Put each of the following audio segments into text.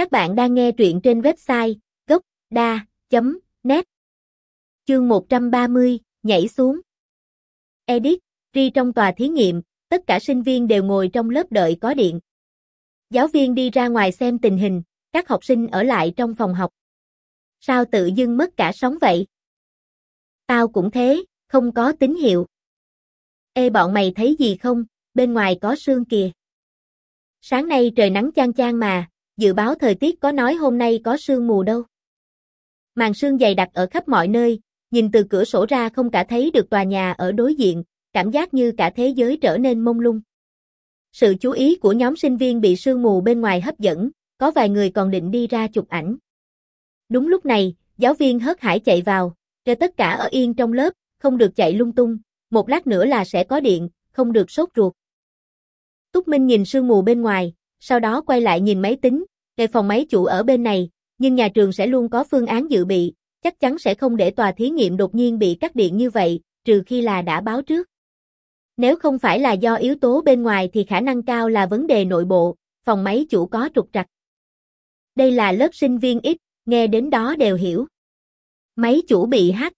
Các bạn đang nghe truyện trên website gốc.da.net Chương 130, nhảy xuống Edit, ri trong tòa thí nghiệm, tất cả sinh viên đều ngồi trong lớp đợi có điện. Giáo viên đi ra ngoài xem tình hình, các học sinh ở lại trong phòng học. Sao tự dưng mất cả sóng vậy? Tao cũng thế, không có tín hiệu. Ê bọn mày thấy gì không, bên ngoài có sương kìa. Sáng nay trời nắng chang chang mà, dự báo thời tiết có nói hôm nay có sương mù đâu. Màn sương dày đặc ở khắp mọi nơi, nhìn từ cửa sổ ra không cả thấy được tòa nhà ở đối diện, cảm giác như cả thế giới trở nên mông lung. Sự chú ý của nhóm sinh viên bị sương mù bên ngoài hấp dẫn, có vài người còn định đi ra chụp ảnh. Đúng lúc này, giáo viên hớt hải chạy vào, cho tất cả ở yên trong lớp, không được chạy lung tung, một lát nữa là sẽ có điện, không được sốt ruột. Túc Minh nhìn sương mù bên ngoài, sau đó quay lại nhìn máy tính, ngày phòng máy chủ ở bên này, nhưng nhà trường sẽ luôn có phương án dự bị, chắc chắn sẽ không để tòa thí nghiệm đột nhiên bị cắt điện như vậy, trừ khi là đã báo trước. Nếu không phải là do yếu tố bên ngoài thì khả năng cao là vấn đề nội bộ, phòng máy chủ có trục trặc. Đây là lớp sinh viên ít, nghe đến đó đều hiểu. Máy chủ bị hack.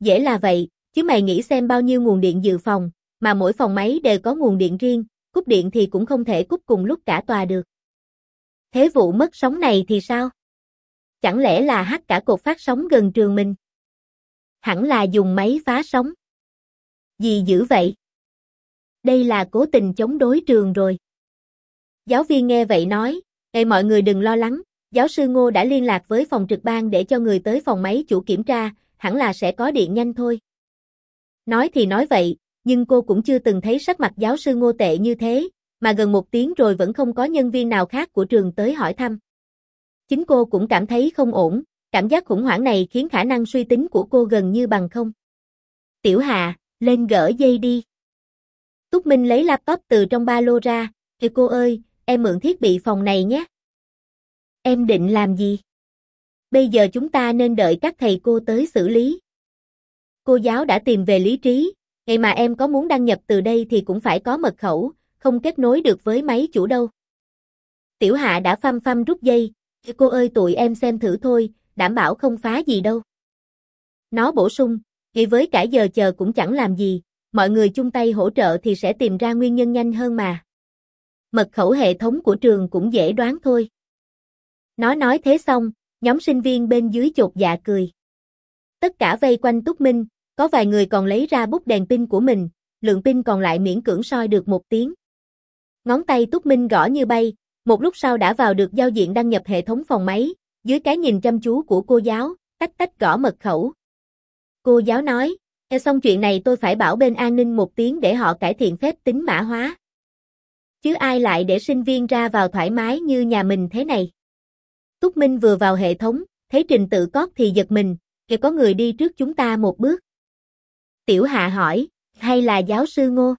Dễ là vậy, chứ mày nghĩ xem bao nhiêu nguồn điện dự phòng, mà mỗi phòng máy đều có nguồn điện riêng, cúp điện thì cũng không thể cúp cùng lúc cả tòa được. Thế vụ mất sóng này thì sao? Chẳng lẽ là hắt cả cột phát sóng gần trường mình? Hẳn là dùng máy phá sóng. Gì dữ vậy? Đây là cố tình chống đối trường rồi. Giáo viên nghe vậy nói, Ê mọi người đừng lo lắng, giáo sư Ngô đã liên lạc với phòng trực ban để cho người tới phòng máy chủ kiểm tra, hẳn là sẽ có điện nhanh thôi. Nói thì nói vậy, nhưng cô cũng chưa từng thấy sắc mặt giáo sư Ngô tệ như thế, mà gần một tiếng rồi vẫn không có nhân viên nào khác của trường tới hỏi thăm. Chính cô cũng cảm thấy không ổn, cảm giác khủng hoảng này khiến khả năng suy tính của cô gần như bằng không. Tiểu Hà, lên gỡ dây đi. Túc Minh lấy laptop từ trong ba lô ra, kìa cô ơi, em mượn thiết bị phòng này nhé. Em định làm gì? Bây giờ chúng ta nên đợi các thầy cô tới xử lý. Cô giáo đã tìm về lý trí, ngày mà em có muốn đăng nhập từ đây thì cũng phải có mật khẩu, không kết nối được với máy chủ đâu. Tiểu Hạ đã phăm phăm rút dây, cô ơi tụi em xem thử thôi, đảm bảo không phá gì đâu. Nó bổ sung, vì với cả giờ chờ cũng chẳng làm gì, mọi người chung tay hỗ trợ thì sẽ tìm ra nguyên nhân nhanh hơn mà. Mật khẩu hệ thống của trường cũng dễ đoán thôi. Nó nói thế xong, nhóm sinh viên bên dưới chột dạ cười. Tất cả vây quanh Túc Minh, có vài người còn lấy ra bút đèn pin của mình, lượng pin còn lại miễn cưỡng soi được một tiếng. Ngón tay Túc Minh gõ như bay, một lúc sau đã vào được giao diện đăng nhập hệ thống phòng máy, dưới cái nhìn chăm chú của cô giáo, tách tách gõ mật khẩu. Cô giáo nói, nghe xong chuyện này tôi phải bảo bên an ninh một tiếng để họ cải thiện phép tính mã hóa. Chứ ai lại để sinh viên ra vào thoải mái như nhà mình thế này. Túc Minh vừa vào hệ thống, thấy trình tự cót thì giật mình, kìa có người đi trước chúng ta một bước. Tiểu Hạ hỏi, hay là giáo sư Ngô?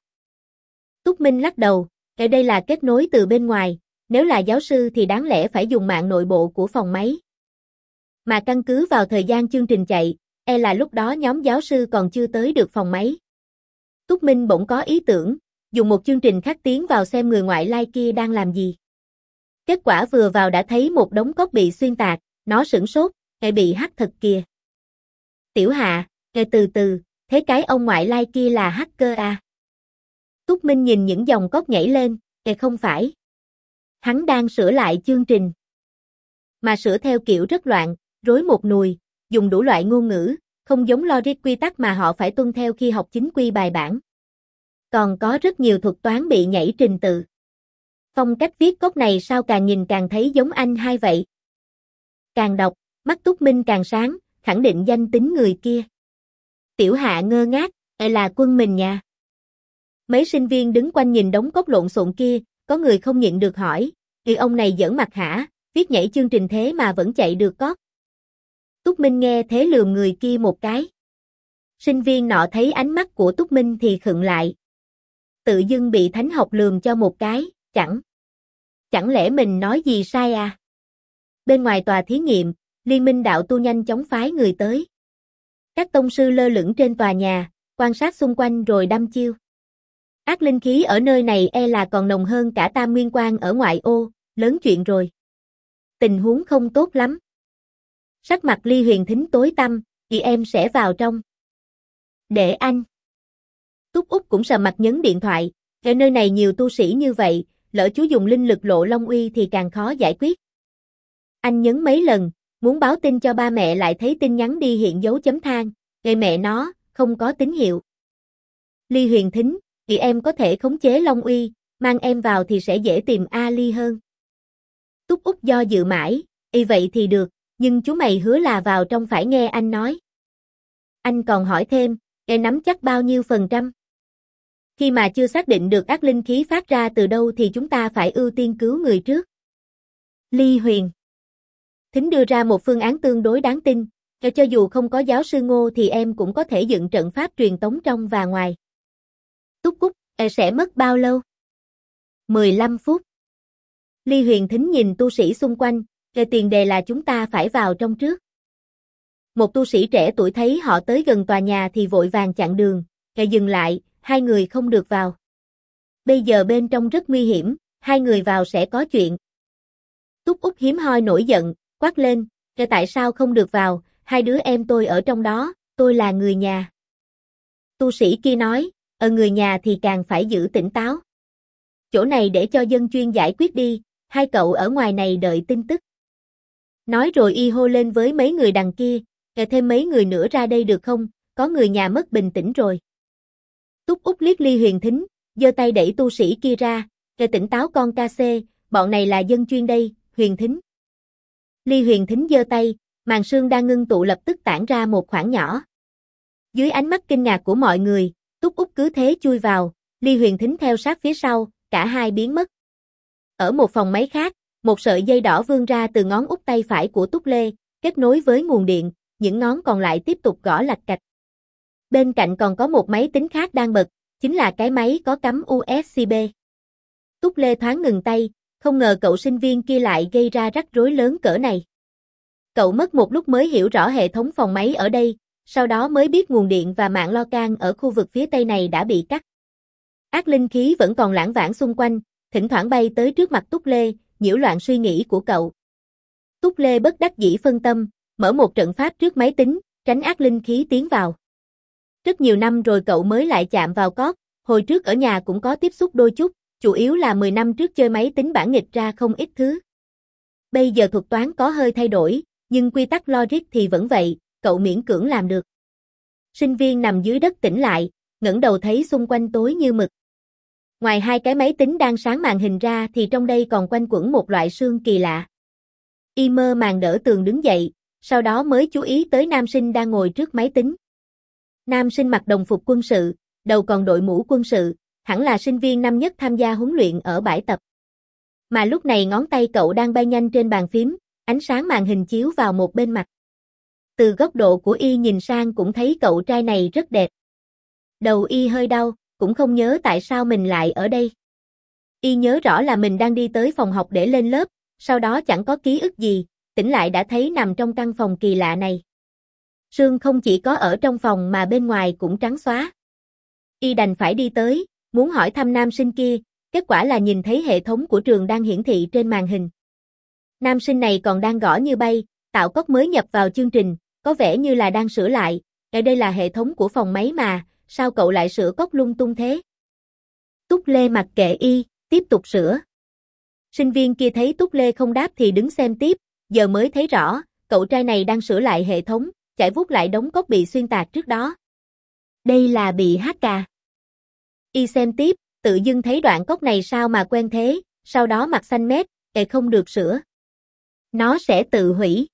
Túc Minh lắc đầu, ở đây là kết nối từ bên ngoài, nếu là giáo sư thì đáng lẽ phải dùng mạng nội bộ của phòng máy. Mà căn cứ vào thời gian chương trình chạy, e là lúc đó nhóm giáo sư còn chưa tới được phòng máy. Túc Minh bỗng có ý tưởng, dùng một chương trình khác tiến vào xem người ngoại lai kia đang làm gì. Kết quả vừa vào đã thấy một đống cốt bị xuyên tạc, nó sửng sốt, ngay bị hắc thật kìa. Tiểu Hạ, nghe từ từ, thế cái ông ngoại lai kia là hacker à? Túc Minh nhìn những dòng cốt nhảy lên, kệ không phải. Hắn đang sửa lại chương trình. Mà sửa theo kiểu rất loạn, rối một nùi, dùng đủ loại ngôn ngữ, không giống logic quy tắc mà họ phải tuân theo khi học chính quy bài bản. Còn có rất nhiều thuật toán bị nhảy trình tự. Phong cách viết cốt này sao càng nhìn càng thấy giống anh hai vậy. Càng đọc, mắt Túc Minh càng sáng, khẳng định danh tính người kia. Tiểu hạ ngơ ngác, là quân mình nha. Mấy sinh viên đứng quanh nhìn đống cốt lộn xộn kia, có người không nhịn được hỏi, thì ông này giỡn mặt hả, viết nhảy chương trình thế mà vẫn chạy được cót. Túc Minh nghe thế lườm người kia một cái. Sinh viên nọ thấy ánh mắt của Túc Minh thì khựng lại. Tự dưng bị thánh học lườm cho một cái, chẳng. Chẳng lẽ mình nói gì sai à? Bên ngoài tòa thí nghiệm, Liên minh đạo tu nhanh chóng phái người tới. Các tông sư lơ lửng trên tòa nhà, quan sát xung quanh rồi đâm chiêu. Ác linh khí ở nơi này e là còn nồng hơn cả tam nguyên quan ở ngoại ô, lớn chuyện rồi. tình huống không tốt lắm. Sắc mặt Ly Huyền Thính tối tăm, chị em sẽ vào trong. Để anh. Túc Úc cũng sờ mặt nhấn điện thoại, ở nơi này nhiều tu sĩ như vậy, lỡ chú dùng linh lực lộ long uy thì càng khó giải quyết. Anh nhấn mấy lần, muốn báo tin cho ba mẹ lại thấy tin nhắn đi hiện dấu chấm than, gây mẹ nó, không có tín hiệu. Ly huyền thính, thì em có thể khống chế long uy, mang em vào thì sẽ dễ tìm A Ly hơn. Túc Úc do dự mãi, y vậy thì được, nhưng chú mày hứa là vào trong phải nghe anh nói. Anh còn hỏi thêm, em nắm chắc bao nhiêu phần trăm? Khi mà chưa xác định được ác linh khí phát ra từ đâu thì chúng ta phải ưu tiên cứu người trước. Ly Huyền Thính đưa ra một phương án tương đối đáng tin, cho dù không có giáo sư ngô thì em cũng có thể dựng trận pháp truyền tống trong và ngoài. Túc cút, e sẽ mất bao lâu? 15 phút. Ly Huyền Thính nhìn tu sĩ xung quanh, về tiền đề là chúng ta phải vào trong trước. Một tu sĩ trẻ tuổi thấy họ tới gần tòa nhà thì vội vàng chặn đường, kẻ dừng lại, hai người không được vào. Bây giờ bên trong rất nguy hiểm, hai người vào sẽ có chuyện. Túc Úc hiếm hoi nổi giận, quát lên, kẻ tại sao không được vào, hai đứa em tôi ở trong đó, tôi là người nhà. Tu sĩ kia nói, ở người nhà thì càng phải giữ tỉnh táo. Chỗ này để cho dân chuyên giải quyết đi, hai cậu ở ngoài này đợi tin tức. Nói rồi y hô lên với mấy người đằng kia, kể thêm mấy người nữa ra đây được không, có người nhà mất bình tĩnh rồi. Túc Úc liếc ly huyền thính, giơ tay đẩy tu sĩ kia ra, kể tỉnh táo con ca xê, bọn này là dân chuyên đây, huyền thính. Ly huyền thính giơ tay, màn sương đang ngưng tụ lập tức tản ra một khoảng nhỏ. Dưới ánh mắt kinh ngạc của mọi người, Túc Úc cứ thế chui vào, Ly huyền thính theo sát phía sau, cả hai biến mất. Ở một phòng máy khác, một sợi dây đỏ vươn ra từ ngón út tay phải của Túc Lê, kết nối với nguồn điện, những ngón còn lại tiếp tục gõ lạch cạch. Bên cạnh còn có một máy tính khác đang bật, chính là cái máy có cắm USB. Túc Lê thoáng ngừng tay, không ngờ cậu sinh viên kia lại gây ra rắc rối lớn cỡ này. Cậu mất một lúc mới hiểu rõ hệ thống phòng máy ở đây, sau đó mới biết nguồn điện và mạng lo can ở khu vực phía tây này đã bị cắt. Ác linh khí vẫn còn lãng vãng xung quanh, thỉnh thoảng bay tới trước mặt Túc Lê, nhiễu loạn suy nghĩ của cậu. Túc Lê bất đắc dĩ phân tâm, mở một trận pháp trước máy tính, tránh ác linh khí tiến vào. Rất nhiều năm rồi cậu mới lại chạm vào cót, hồi trước ở nhà cũng có tiếp xúc đôi chút, chủ yếu là 10 năm trước chơi máy tính bản nghịch ra không ít thứ. Bây giờ thuật toán có hơi thay đổi, nhưng quy tắc logic thì vẫn vậy, cậu miễn cưỡng làm được. Sinh viên nằm dưới đất tỉnh lại, ngẩng đầu thấy xung quanh tối như mực. Ngoài hai cái máy tính đang sáng màn hình ra thì trong đây còn quanh quẩn một loại xương kỳ lạ. Y mơ màng đỡ tường đứng dậy, sau đó mới chú ý tới nam sinh đang ngồi trước máy tính. Nam sinh mặc đồng phục quân sự, đầu còn đội mũ quân sự, hẳn là sinh viên năm nhất tham gia huấn luyện ở bãi tập. Mà lúc này ngón tay cậu đang bay nhanh trên bàn phím, ánh sáng màn hình chiếu vào một bên mặt. Từ góc độ của y nhìn sang cũng thấy cậu trai này rất đẹp. Đầu y hơi đau, cũng không nhớ tại sao mình lại ở đây. Y nhớ rõ là mình đang đi tới phòng học để lên lớp, sau đó chẳng có ký ức gì, tỉnh lại đã thấy nằm trong căn phòng kỳ lạ này. Sương không chỉ có ở trong phòng mà bên ngoài cũng trắng xóa. Y đành phải đi tới, muốn hỏi thăm nam sinh kia, kết quả là nhìn thấy hệ thống của trường đang hiển thị trên màn hình. Nam sinh này còn đang gõ như bay, tạo cốc mới nhập vào chương trình, có vẻ như là đang sửa lại, ở đây là hệ thống của phòng máy mà, sao cậu lại sửa cốc lung tung thế? Túc Lê mặc kệ y, tiếp tục sửa. Sinh viên kia thấy Túc Lê không đáp thì đứng xem tiếp, giờ mới thấy rõ, cậu trai này đang sửa lại hệ thống, chạy vút lại đống cốc bị xuyên tạc trước đó. Đây là bị hát à? Y xem tiếp, tự dưng thấy đoạn cốc này sao mà quen thế, sau đó mặt xanh mét, kệ không được sửa. Nó sẽ tự hủy.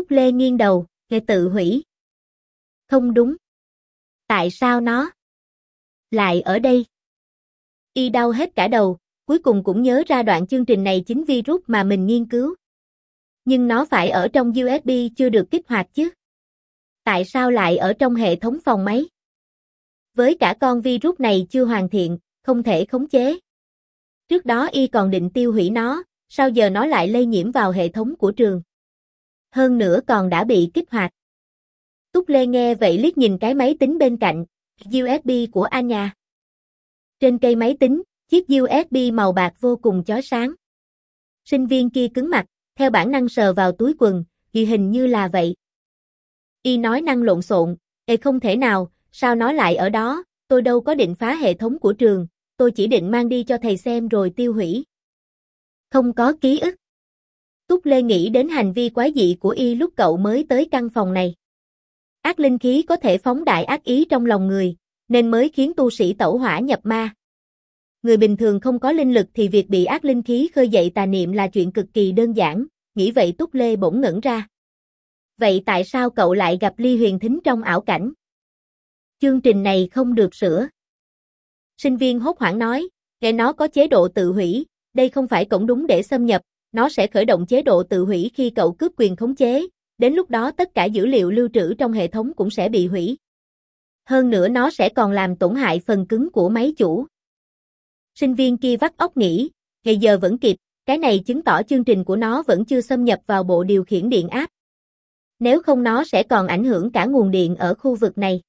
Túc Lê nghiêng đầu, nghe tự hủy. Không đúng. Tại sao nó lại ở đây? Y đau hết cả đầu, cuối cùng cũng nhớ ra đoạn chương trình này chính virus mà mình nghiên cứu. Nhưng nó phải ở trong USB chưa được kích hoạt chứ. Tại sao lại ở trong hệ thống phòng máy? Với cả con virus này chưa hoàn thiện, không thể khống chế. Trước đó y còn định tiêu hủy nó, sao giờ nó lại lây nhiễm vào hệ thống của trường? Hơn nữa còn đã bị kích hoạt. Túc Lê nghe vậy liếc nhìn cái máy tính bên cạnh, USB của anh nhà Trên cây máy tính, chiếc USB màu bạc vô cùng chói sáng. Sinh viên kia cứng mặt, theo bản năng sờ vào túi quần, thì hình như là vậy. Y nói năng lộn xộn, Ê không thể nào, sao nó lại ở đó, tôi đâu có định phá hệ thống của trường, tôi chỉ định mang đi cho thầy xem rồi tiêu hủy. Không có ký ức. Túc Lê nghĩ đến hành vi quái dị của y lúc cậu mới tới căn phòng này. Ác linh khí có thể phóng đại ác ý trong lòng người, nên mới khiến tu sĩ tẩu hỏa nhập ma. Người bình thường không có linh lực thì việc bị ác linh khí khơi dậy tà niệm là chuyện cực kỳ đơn giản, nghĩ vậy Túc Lê bỗng ngẩn ra. Vậy tại sao cậu lại gặp Ly Huyền Thính trong ảo cảnh? Chương trình này không được sửa. Sinh viên hốt hoảng nói, nghe nó có chế độ tự hủy, đây không phải cổng đúng để xâm nhập, nó sẽ khởi động chế độ tự hủy khi cậu cướp quyền khống chế, đến lúc đó tất cả dữ liệu lưu trữ trong hệ thống cũng sẽ bị hủy. Hơn nữa nó sẽ còn làm tổn hại phần cứng của máy chủ. Sinh viên kia vắt óc nghĩ, ngày giờ vẫn kịp, cái này chứng tỏ chương trình của nó vẫn chưa xâm nhập vào bộ điều khiển điện áp. Nếu không nó sẽ còn ảnh hưởng cả nguồn điện ở khu vực này.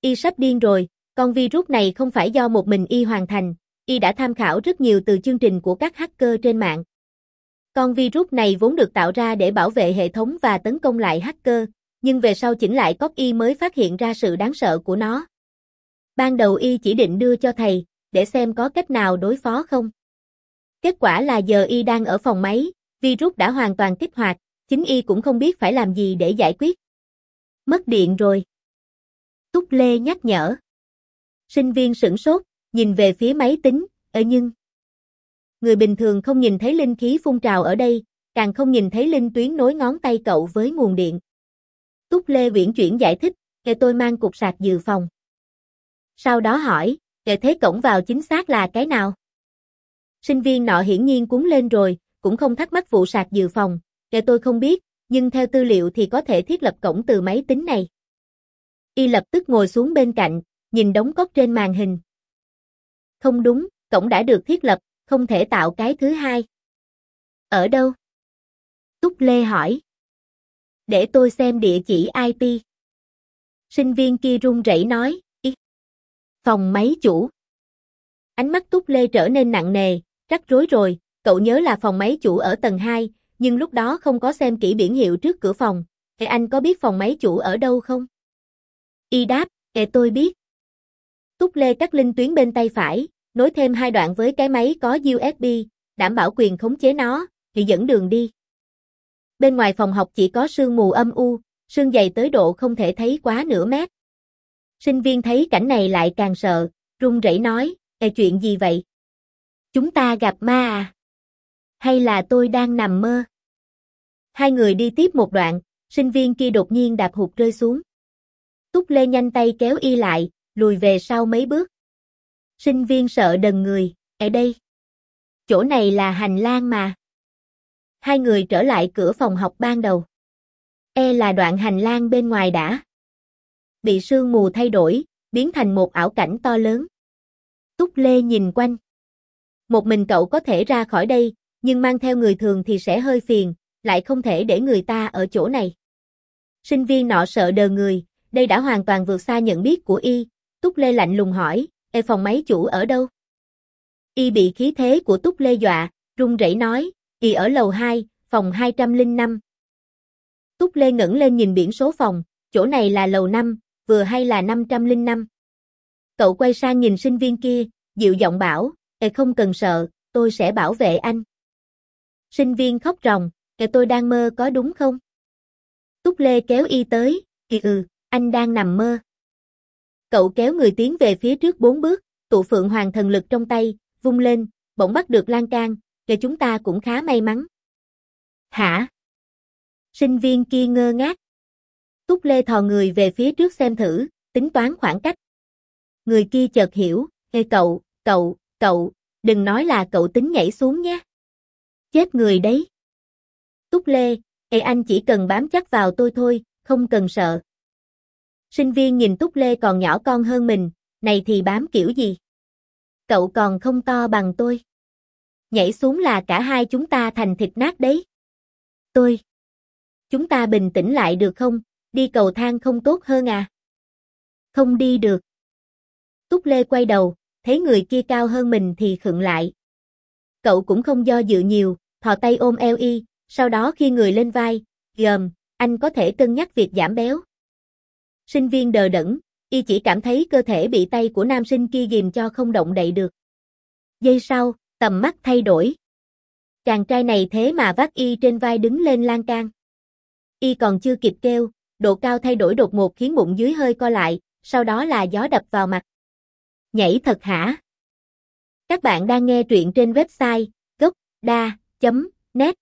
Y sắp điên rồi, con virus này không phải do một mình Y hoàn thành, Y đã tham khảo rất nhiều từ chương trình của các hacker trên mạng. Con virus này vốn được tạo ra để bảo vệ hệ thống và tấn công lại hacker, nhưng về sau chỉnh lại copy mới phát hiện ra sự đáng sợ của nó. Ban đầu Y chỉ định đưa cho thầy, để xem có cách nào đối phó không. Kết quả là giờ Y đang ở phòng máy, virus đã hoàn toàn kích hoạt, chính Y cũng không biết phải làm gì để giải quyết. Mất điện rồi. Túc Lê nhắc nhở. Sinh viên sửng sốt, nhìn về phía máy tính, ở nhưng người bình thường không nhìn thấy linh khí phun trào ở đây, càng không nhìn thấy linh tuyến nối ngón tay cậu với nguồn điện. Túc Lê Viễn chuyển giải thích, kể tôi mang cục sạc dự phòng. Sau đó hỏi, kể thế cổng vào chính xác là cái nào? Sinh viên nọ hiển nhiên cuốn lên rồi, cũng không thắc mắc vụ sạc dự phòng, kể tôi không biết, nhưng theo tư liệu thì có thể thiết lập cổng từ máy tính này. Y lập tức ngồi xuống bên cạnh, nhìn đống cốc trên màn hình. Không đúng, cổng đã được thiết lập, không thể tạo cái thứ hai. Ở đâu? Túc Lê hỏi. Để tôi xem địa chỉ IP. Sinh viên kia run rẩy nói, Ý. Phòng máy chủ. Ánh mắt Túc Lê trở nên nặng nề, rắc rối rồi, cậu nhớ là phòng máy chủ ở tầng 2, nhưng lúc đó không có xem kỹ biển hiệu trước cửa phòng. Thế anh có biết phòng máy chủ ở đâu không? Y đáp, kệ tôi biết. Túc Lê cắt linh tuyến bên tay phải, nối thêm hai đoạn với cái máy có USB, đảm bảo quyền khống chế nó, thì dẫn đường đi. Bên ngoài phòng học chỉ có sương mù âm u, sương dày tới độ không thể thấy quá nửa mét. Sinh viên thấy cảnh này lại càng sợ, run rẩy nói, Ê chuyện gì vậy? Chúng ta gặp ma à? Hay là tôi đang nằm mơ? Hai người đi tiếp một đoạn, sinh viên kia đột nhiên đạp hụt rơi xuống. Túc Lê nhanh tay kéo y lại, lùi về sau mấy bước. Sinh viên sợ đần người, ở đây. Chỗ này là hành lang mà. Hai người trở lại cửa phòng học ban đầu. E là đoạn hành lang bên ngoài đã. Bị sương mù thay đổi, biến thành một ảo cảnh to lớn. Túc Lê nhìn quanh. Một mình cậu có thể ra khỏi đây, nhưng mang theo người thường thì sẽ hơi phiền, lại không thể để người ta ở chỗ này. Sinh viên nọ sợ đờ người, đây đã hoàn toàn vượt xa nhận biết của y. Túc Lê lạnh lùng hỏi, e phòng máy chủ ở đâu? Y bị khí thế của Túc Lê dọa, run rẩy nói, y ở lầu 2, phòng 205. Túc Lê ngẩng lên nhìn biển số phòng, chỗ này là lầu 5, vừa hay là 505. Cậu quay sang nhìn sinh viên kia, dịu giọng bảo, e không cần sợ, tôi sẽ bảo vệ anh. Sinh viên khóc ròng, e tôi đang mơ có đúng không? Túc Lê kéo y tới, kỳ ừ, anh đang nằm mơ. Cậu kéo người tiến về phía trước bốn bước, tụ phượng hoàng thần lực trong tay, vung lên, bỗng bắt được lan can, kể chúng ta cũng khá may mắn. Hả? Sinh viên kia ngơ ngác. Túc Lê thò người về phía trước xem thử, tính toán khoảng cách. Người kia chợt hiểu, Ê cậu, cậu, cậu, đừng nói là cậu tính nhảy xuống nhé. Chết người đấy. Túc Lê, Ê anh chỉ cần bám chắc vào tôi thôi, không cần sợ. Sinh viên nhìn Túc Lê còn nhỏ con hơn mình, này thì bám kiểu gì? Cậu còn không to bằng tôi. Nhảy xuống là cả hai chúng ta thành thịt nát đấy. Tôi. Chúng ta bình tĩnh lại được không? Đi cầu thang không tốt hơn à? Không đi được. Túc Lê quay đầu, thấy người kia cao hơn mình thì khựng lại. Cậu cũng không do dự nhiều, thò tay ôm eo y, Sau đó khi người lên vai, gầm, anh có thể cân nhắc việc giảm béo. Sinh viên đờ đẫn, y chỉ cảm thấy cơ thể bị tay của nam sinh kia ghìm cho không động đậy được. Giây sau, tầm mắt thay đổi. Chàng trai này thế mà vác y trên vai đứng lên lan can. Y còn chưa kịp kêu, độ cao thay đổi đột ngột khiến bụng dưới hơi co lại, sau đó là gió đập vào mặt. Nhảy thật hả? Các bạn đang nghe truyện trên website gocda.net